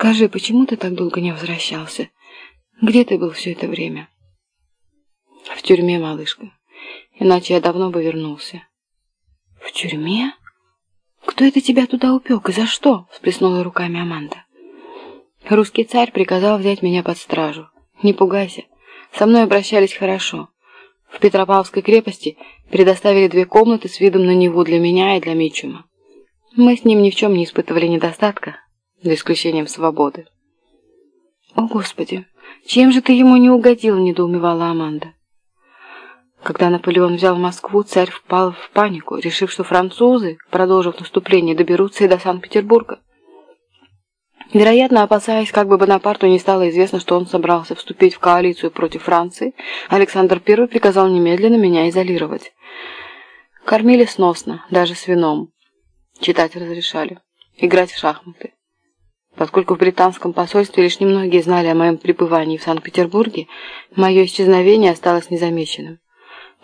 Скажи, почему ты так долго не возвращался? Где ты был все это время?» «В тюрьме, малышка. Иначе я давно бы вернулся». «В тюрьме? Кто это тебя туда упек и за что?» — всплеснула руками Аманда. «Русский царь приказал взять меня под стражу. Не пугайся. Со мной обращались хорошо. В Петропавловской крепости предоставили две комнаты с видом на Неву для меня и для Мичума. Мы с ним ни в чем не испытывали недостатка, за исключением свободы. «О, Господи! Чем же ты ему не угодил?» – недоумевала Аманда. Когда Наполеон взял Москву, царь впал в панику, решив, что французы, продолжив наступление, доберутся и до Санкт-Петербурга. Вероятно, опасаясь, как бы Бонапарту не стало известно, что он собрался вступить в коалицию против Франции, Александр I приказал немедленно меня изолировать. Кормили сносно, даже с вином. Читать разрешали. Играть в шахматы. Поскольку в британском посольстве лишь немногие знали о моем пребывании в Санкт-Петербурге, мое исчезновение осталось незамеченным.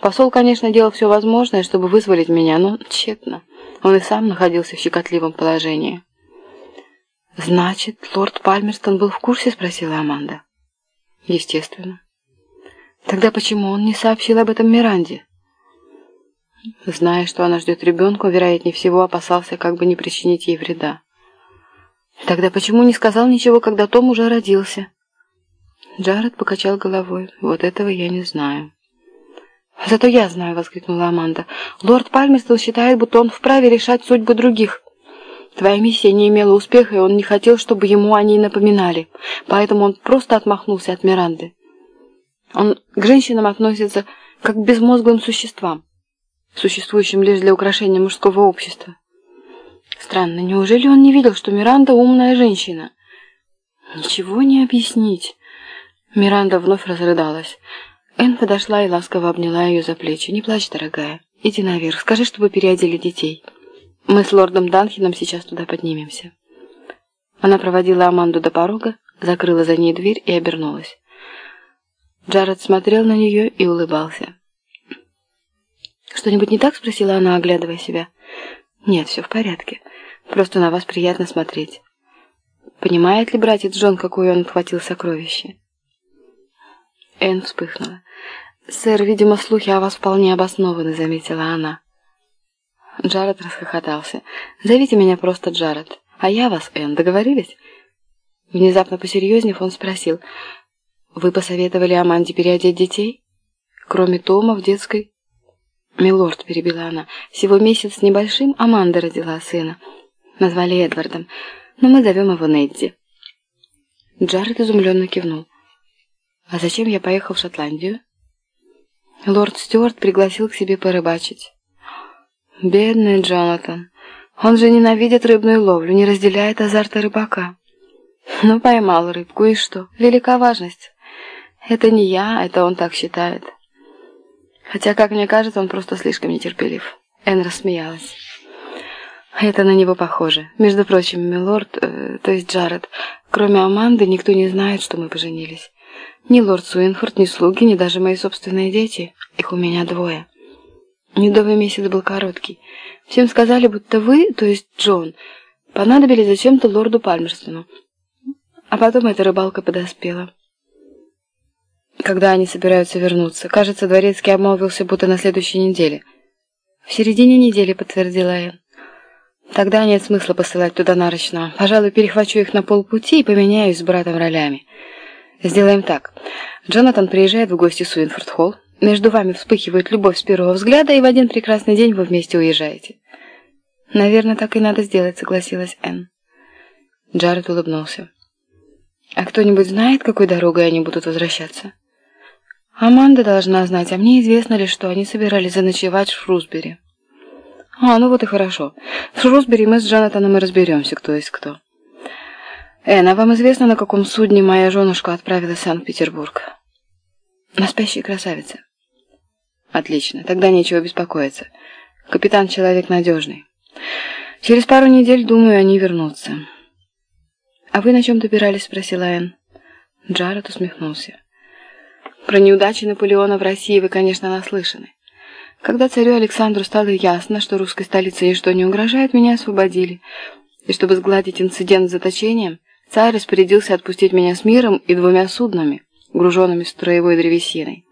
Посол, конечно, делал все возможное, чтобы вызволить меня, но тщетно. Он и сам находился в щекотливом положении. «Значит, лорд Пальмерстон был в курсе?» – спросила Аманда. «Естественно». «Тогда почему он не сообщил об этом Миранде?» Зная, что она ждет ребенка, вероятнее всего опасался, как бы не причинить ей вреда. «Тогда почему не сказал ничего, когда Том уже родился?» Джаред покачал головой. «Вот этого я не знаю». «Зато я знаю», — воскликнула Аманда. «Лорд Пальмерстон считает, будто он вправе решать судьбы других». Твоя миссия не имела успеха, и он не хотел, чтобы ему о ней напоминали. Поэтому он просто отмахнулся от Миранды. Он к женщинам относится как к безмозглым существам, существующим лишь для украшения мужского общества. Странно, неужели он не видел, что Миранда умная женщина? Ничего не объяснить. Миранда вновь разрыдалась. Энн подошла и ласково обняла ее за плечи. «Не плачь, дорогая. Иди наверх. Скажи, чтобы переодели детей». Мы с лордом Данхином сейчас туда поднимемся. Она проводила Аманду до порога, закрыла за ней дверь и обернулась. Джаред смотрел на нее и улыбался. «Что-нибудь не так?» — спросила она, оглядывая себя. «Нет, все в порядке. Просто на вас приятно смотреть. Понимает ли братец Джон, какое он отхватил сокровище?» Энн вспыхнула. «Сэр, видимо, слухи о вас вполне обоснованы», — заметила она. Джаред расхохотался. «Зовите меня просто Джаред, а я вас Энн. Договорились?» Внезапно посерьезнев он спросил. «Вы посоветовали Аманде переодеть детей? Кроме Тома в детской?» «Милорд», — перебила она, — «всего месяц с небольшим Аманда родила сына. Назвали Эдвардом, но мы зовем его Недди». Джаред изумленно кивнул. «А зачем я поехал в Шотландию?» Лорд Стюарт пригласил к себе порыбачить. Бедный Джонатан. Он же ненавидит рыбную ловлю, не разделяет азарта рыбака. Ну, поймал рыбку, и что? Велика важность. Это не я, это он так считает. Хотя, как мне кажется, он просто слишком нетерпелив. Энн рассмеялась. Это на него похоже. Между прочим, милорд, э, то есть Джаред, кроме Аманды, никто не знает, что мы поженились. Ни лорд Суинфорд, ни слуги, ни даже мои собственные дети. Их у меня двое. Медовый месяц был короткий. Всем сказали, будто вы, то есть Джон, понадобились зачем-то лорду Пальмерстону. А потом эта рыбалка подоспела. Когда они собираются вернуться? Кажется, Дворецкий обмолвился, будто на следующей неделе. В середине недели, подтвердила Энн. Тогда нет смысла посылать туда нарочного. Пожалуй, перехвачу их на полпути и поменяюсь с братом ролями. Сделаем так. Джонатан приезжает в гости в Суинфорд-Холл. Между вами вспыхивает любовь с первого взгляда, и в один прекрасный день вы вместе уезжаете. Наверное, так и надо сделать, согласилась Энн. Джаред улыбнулся. А кто-нибудь знает, какой дорогой они будут возвращаться? Аманда должна знать, а мне известно лишь, что они собирались заночевать в Шрусбери. А, ну вот и хорошо. В Шрусбери мы с Джонатаном и разберемся, кто есть кто. Энн, а вам известно, на каком судне моя женушка отправилась в Санкт-Петербург? На спящей красавице. Отлично, тогда нечего беспокоиться. Капитан человек надежный. Через пару недель, думаю, они вернутся. А вы на чем добирались? спросила Энн. Джаред усмехнулся. Про неудачи Наполеона в России вы, конечно, наслышаны. Когда царю Александру стало ясно, что русской столице ничто не угрожает, меня освободили. И чтобы сгладить инцидент с заточением, царь распорядился отпустить меня с миром и двумя суднами, груженными строевой древесиной.